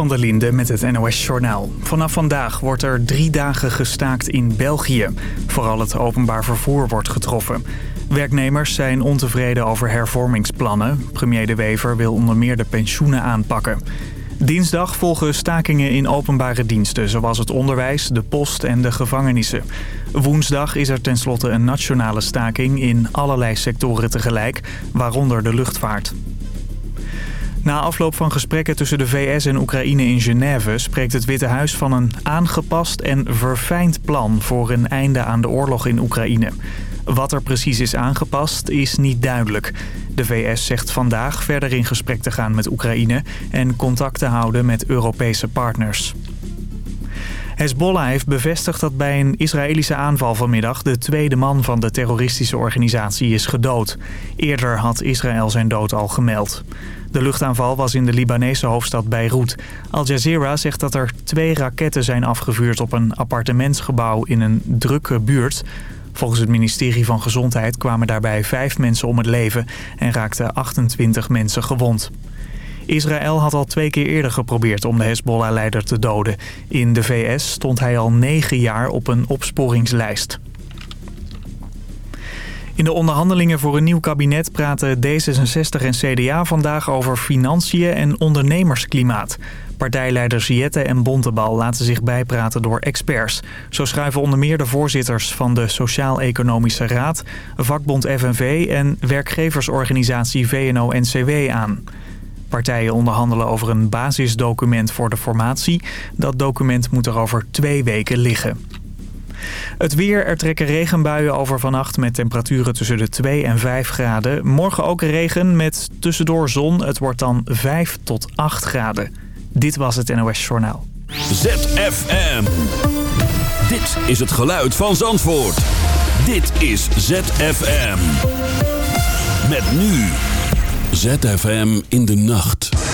Van der Linde met het NOS-journaal. Vanaf vandaag wordt er drie dagen gestaakt in België. Vooral het openbaar vervoer wordt getroffen. Werknemers zijn ontevreden over hervormingsplannen. Premier De Wever wil onder meer de pensioenen aanpakken. Dinsdag volgen stakingen in openbare diensten... zoals het onderwijs, de post en de gevangenissen. Woensdag is er tenslotte een nationale staking in allerlei sectoren tegelijk... waaronder de luchtvaart. Na afloop van gesprekken tussen de VS en Oekraïne in Genève... spreekt het Witte Huis van een aangepast en verfijnd plan... voor een einde aan de oorlog in Oekraïne. Wat er precies is aangepast is niet duidelijk. De VS zegt vandaag verder in gesprek te gaan met Oekraïne... en contact te houden met Europese partners. Hezbollah heeft bevestigd dat bij een Israëlische aanval vanmiddag... de tweede man van de terroristische organisatie is gedood. Eerder had Israël zijn dood al gemeld. De luchtaanval was in de Libanese hoofdstad Beirut. Al Jazeera zegt dat er twee raketten zijn afgevuurd op een appartementsgebouw in een drukke buurt. Volgens het ministerie van Gezondheid kwamen daarbij vijf mensen om het leven en raakten 28 mensen gewond. Israël had al twee keer eerder geprobeerd om de Hezbollah-leider te doden. In de VS stond hij al negen jaar op een opsporingslijst. In de onderhandelingen voor een nieuw kabinet praten D66 en CDA vandaag over financiën en ondernemersklimaat. Partijleiders Jette en Bontebal laten zich bijpraten door experts. Zo schuiven onder meer de voorzitters van de Sociaal-Economische Raad, vakbond FNV en werkgeversorganisatie VNO-NCW aan. Partijen onderhandelen over een basisdocument voor de formatie. Dat document moet er over twee weken liggen. Het weer, er trekken regenbuien over vannacht met temperaturen tussen de 2 en 5 graden. Morgen ook regen met tussendoor zon. Het wordt dan 5 tot 8 graden. Dit was het NOS Journaal. ZFM. Dit is het geluid van Zandvoort. Dit is ZFM. Met nu. ZFM in de nacht.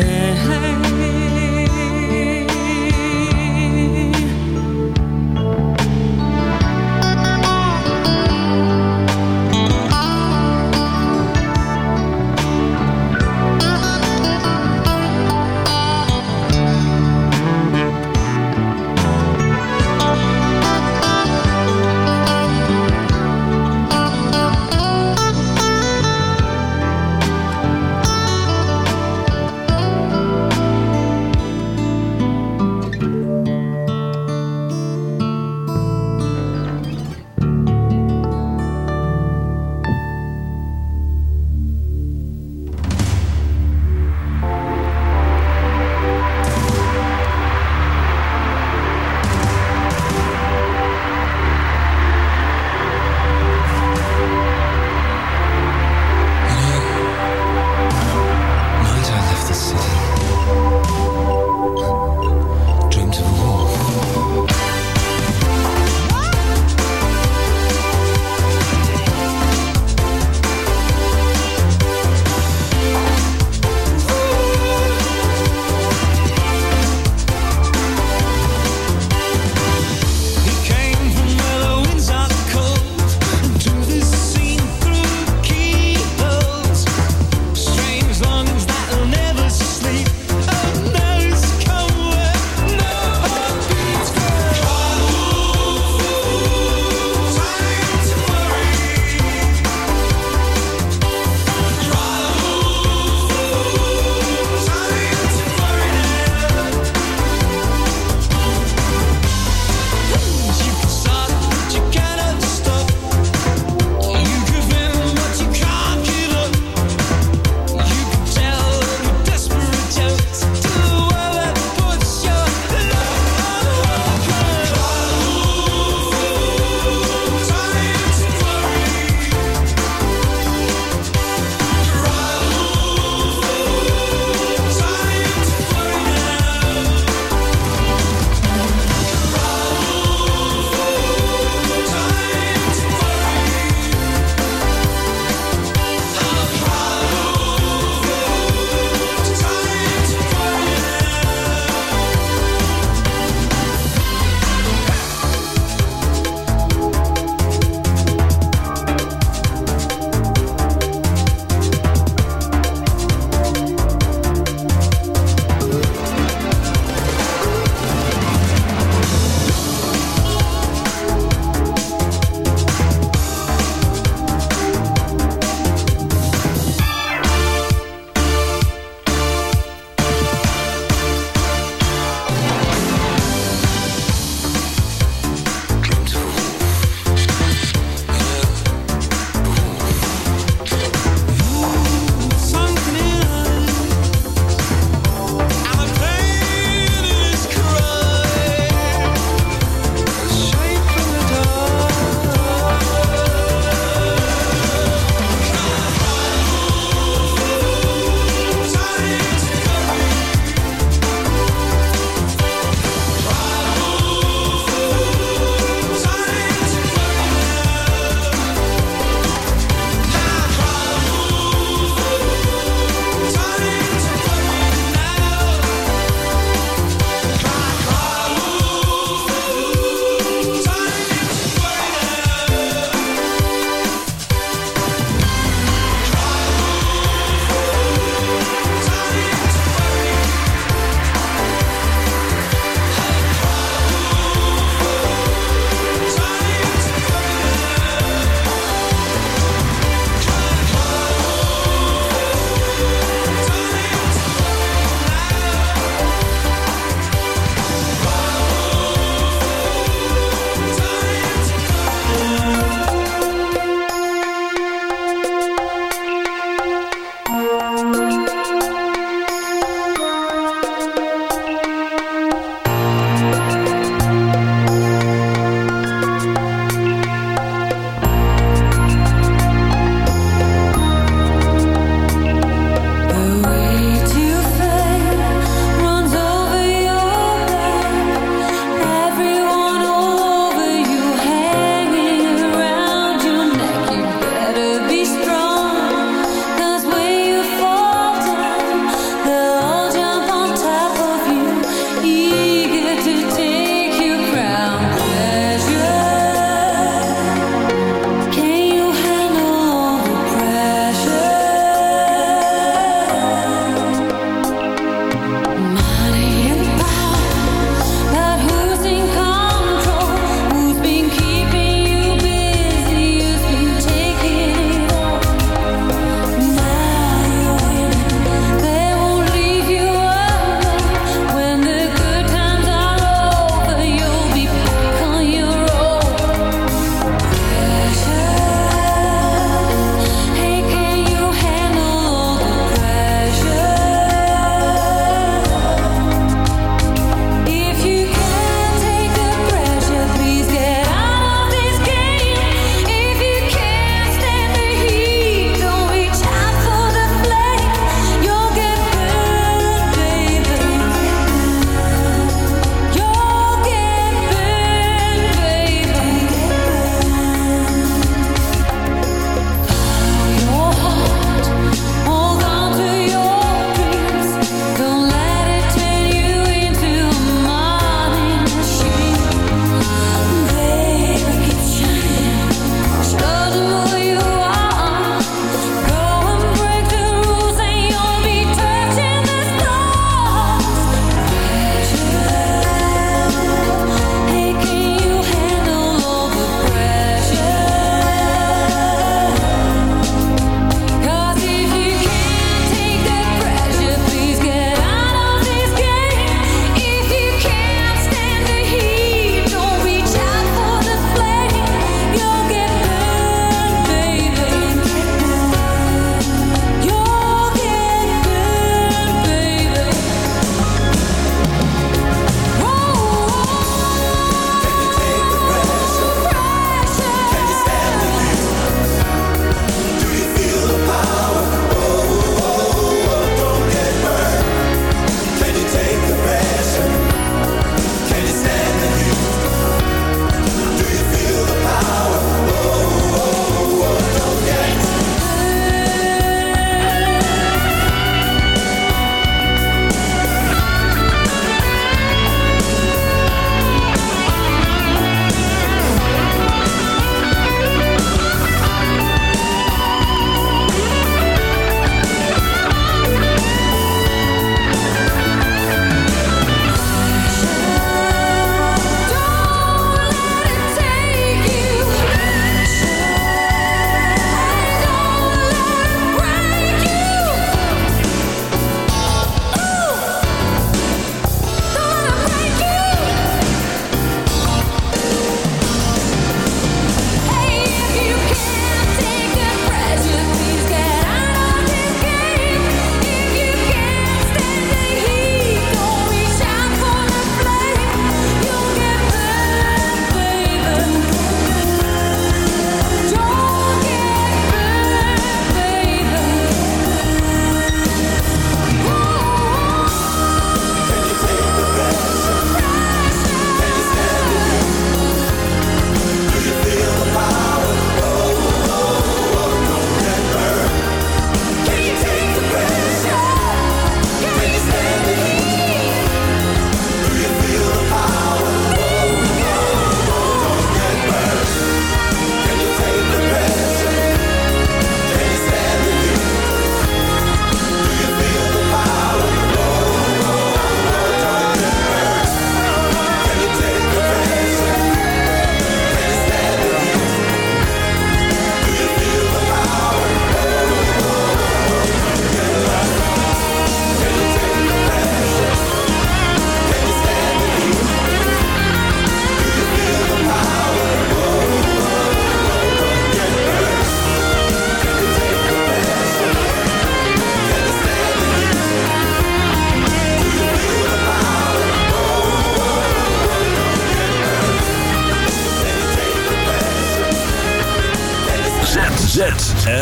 care.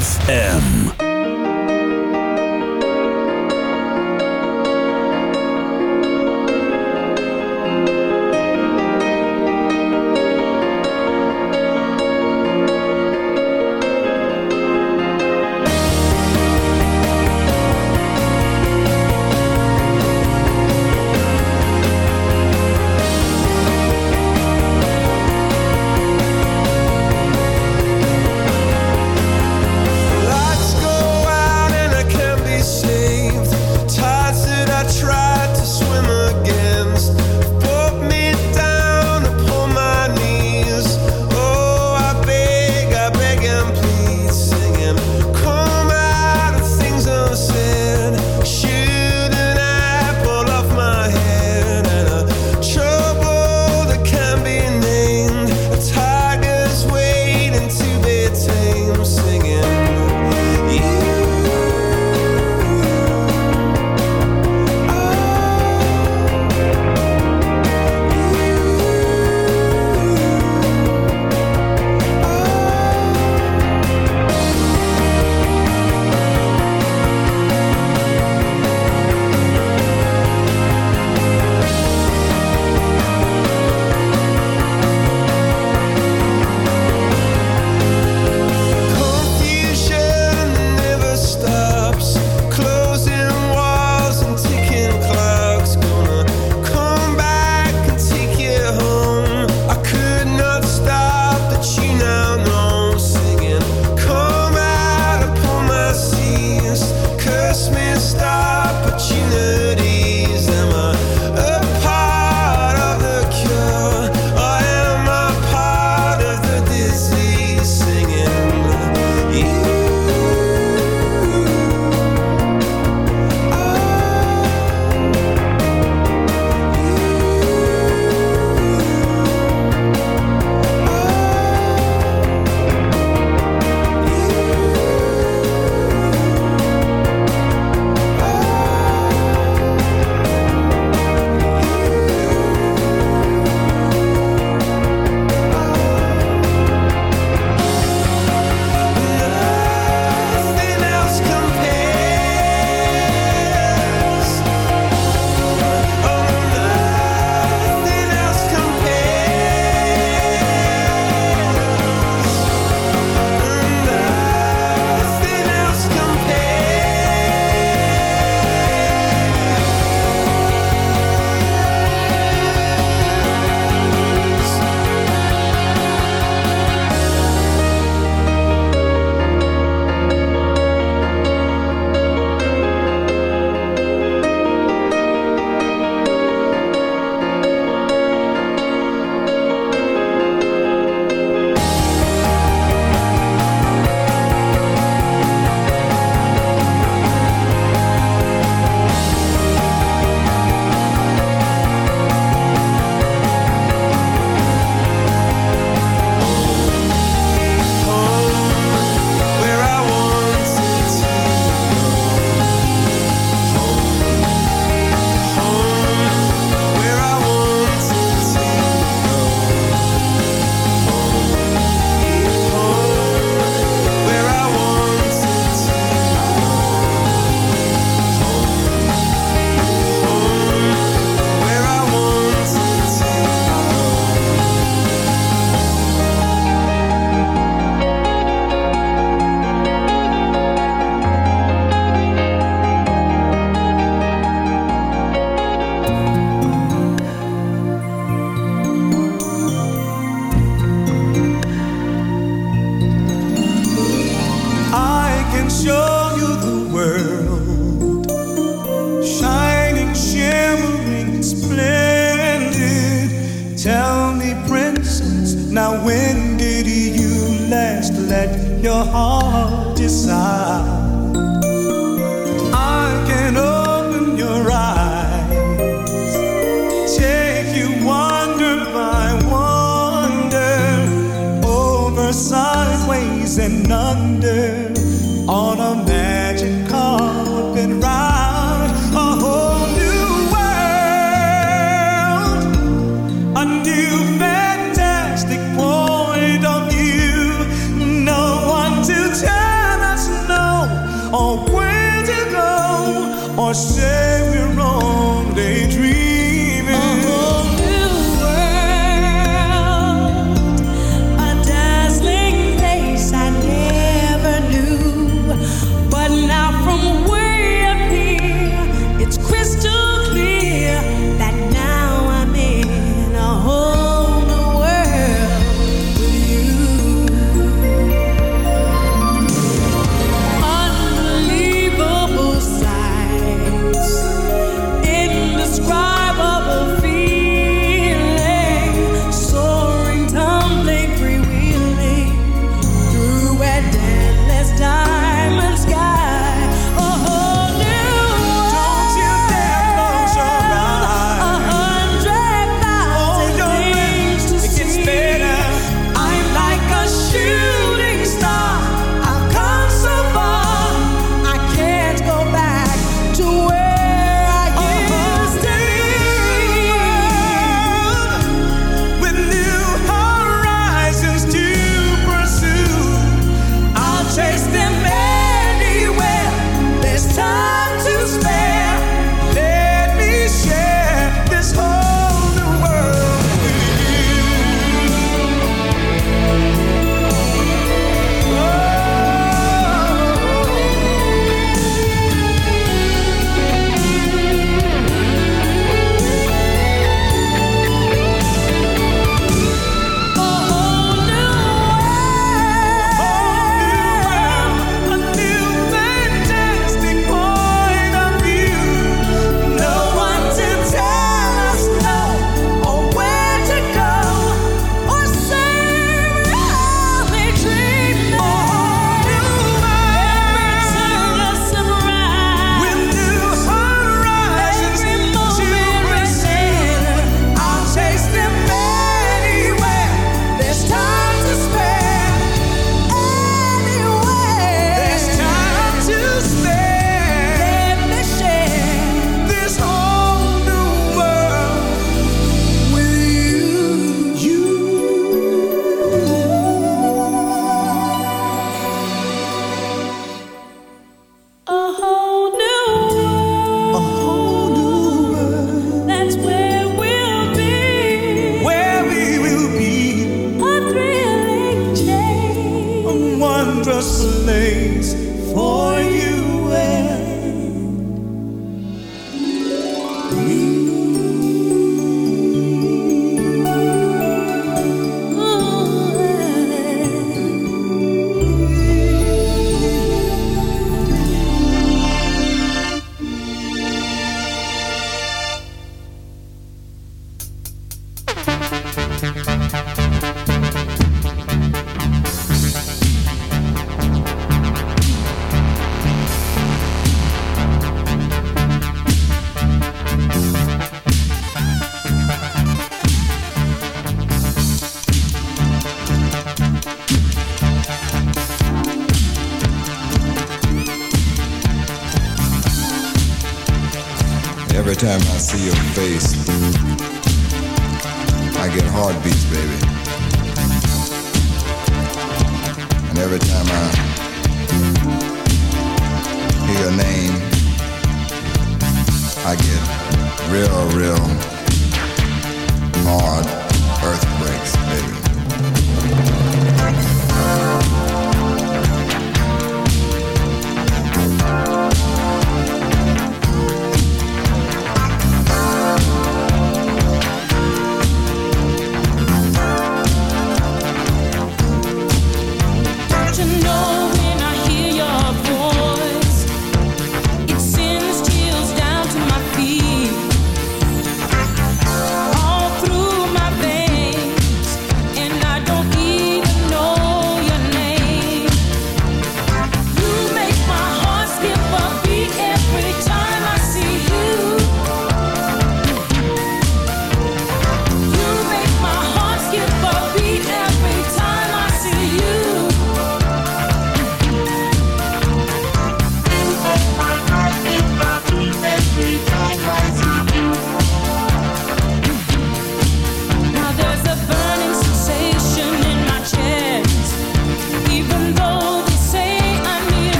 ZFM.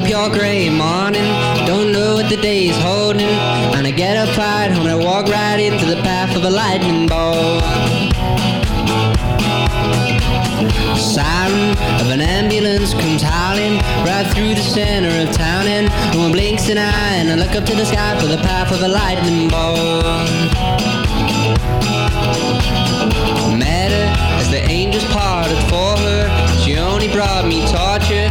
up your gray morning. Don't know what the day's holding. And I get up right and I walk right into the path of a lightning bolt. Siren of an ambulance comes howling right through the center of town. And no one blinks an eye. And I look up to the sky for the path of a lightning bolt. Matter as the angels parted for her. She only brought me torture.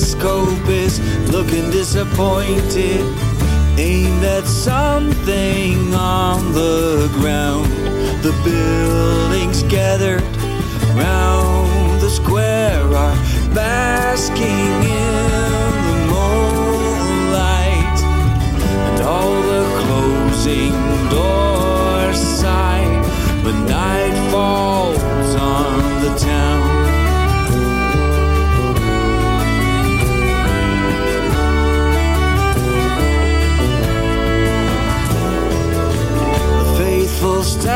Telescope is looking disappointed, aimed at something on the ground. The buildings gathered round the square are basking in the moonlight, and all the closing doors sigh when night falls on the town.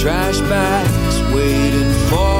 trash bag's waiting for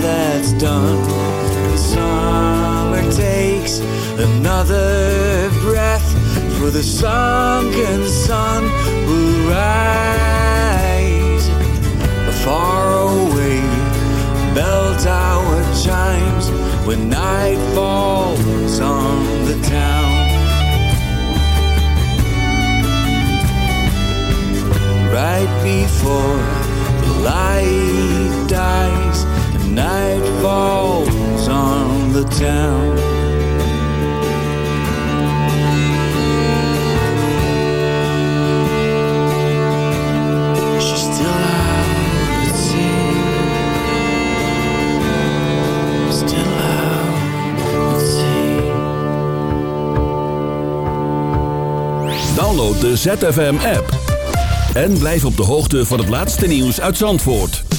that's done. The summer takes another breath, for the sunken sun will rise. Far away, bell tower chimes when night falls on the town. Right before the light dies night falls on the town. She's still. Still. Download de ZFM app. En blijf op de hoogte van het laatste nieuws uit Zandvoort.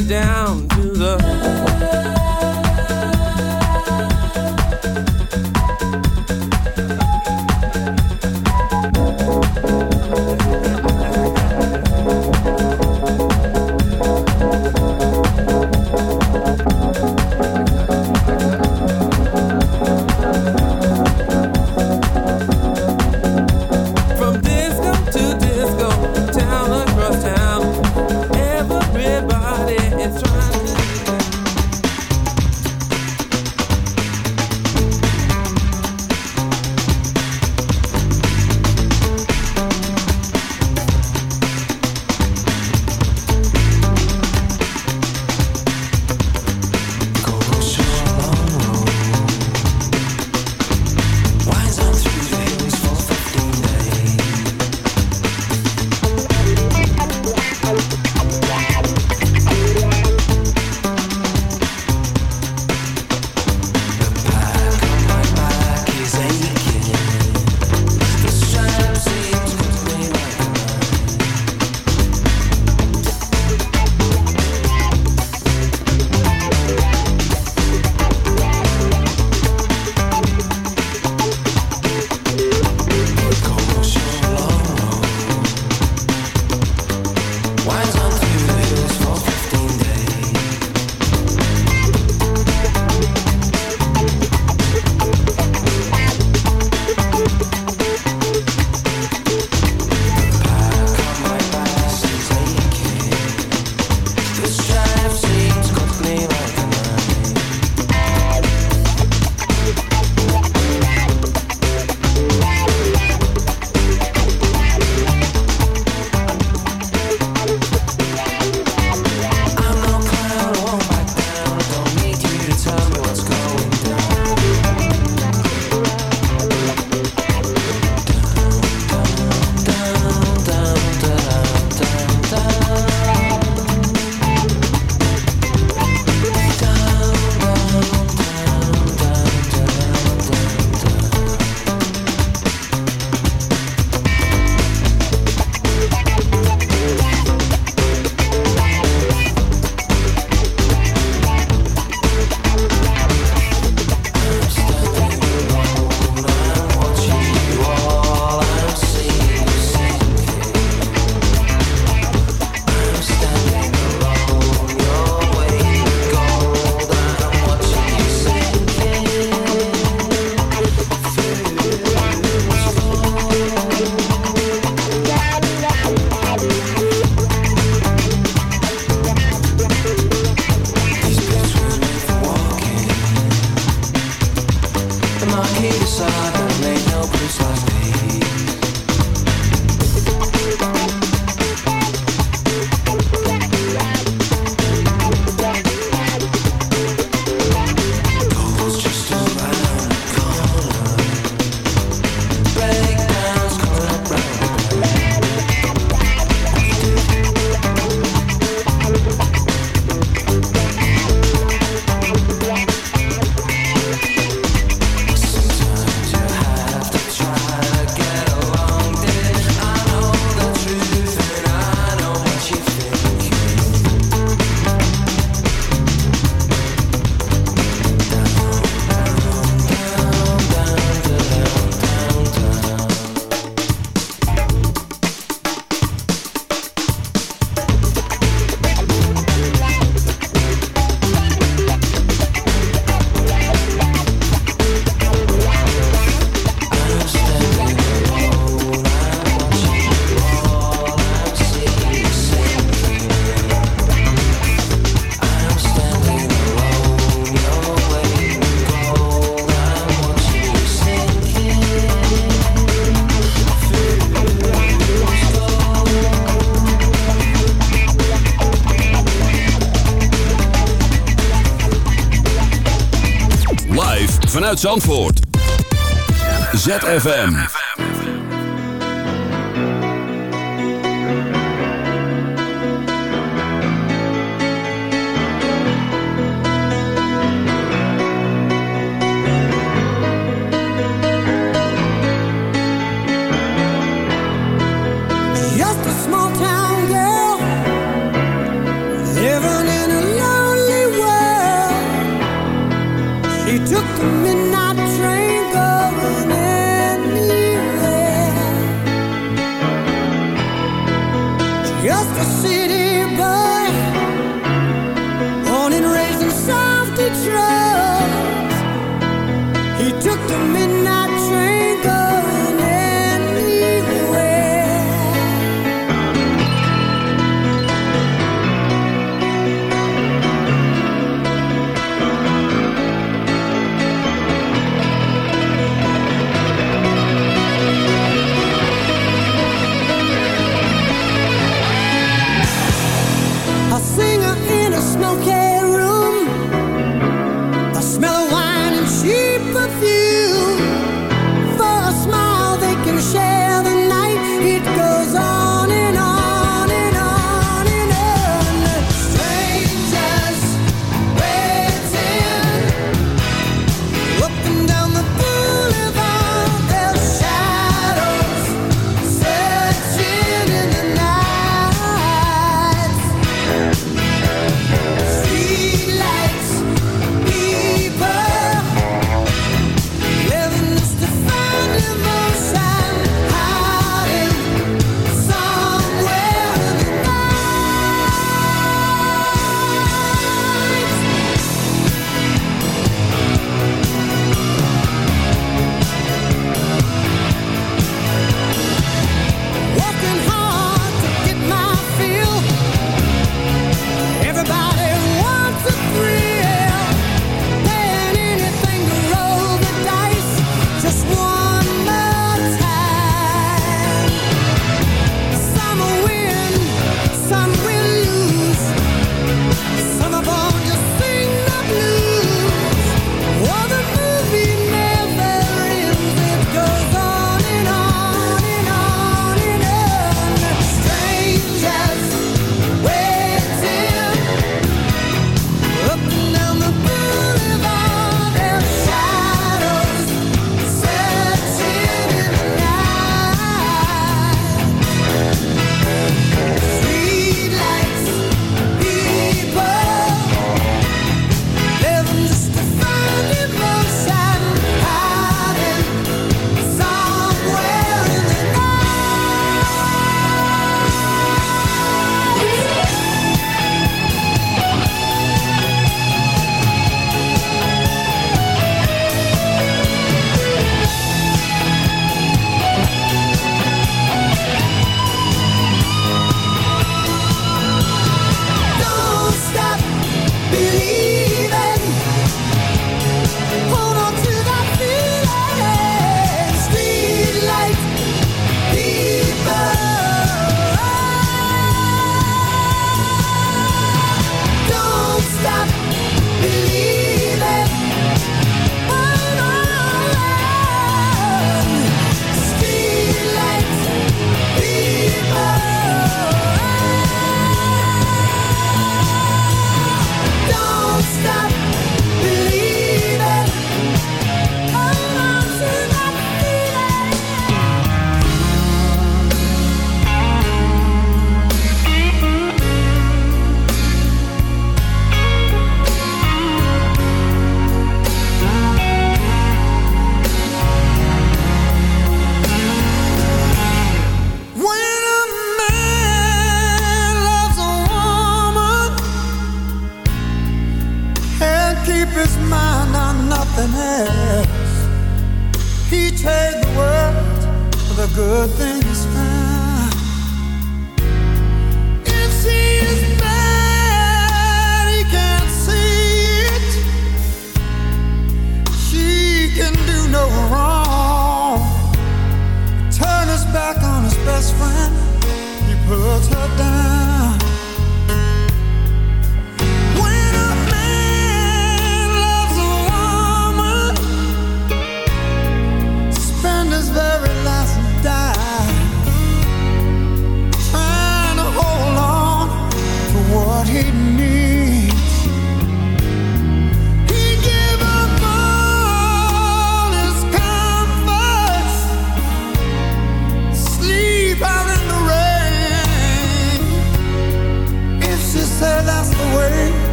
Down vanuit Zandvoort. ZFM.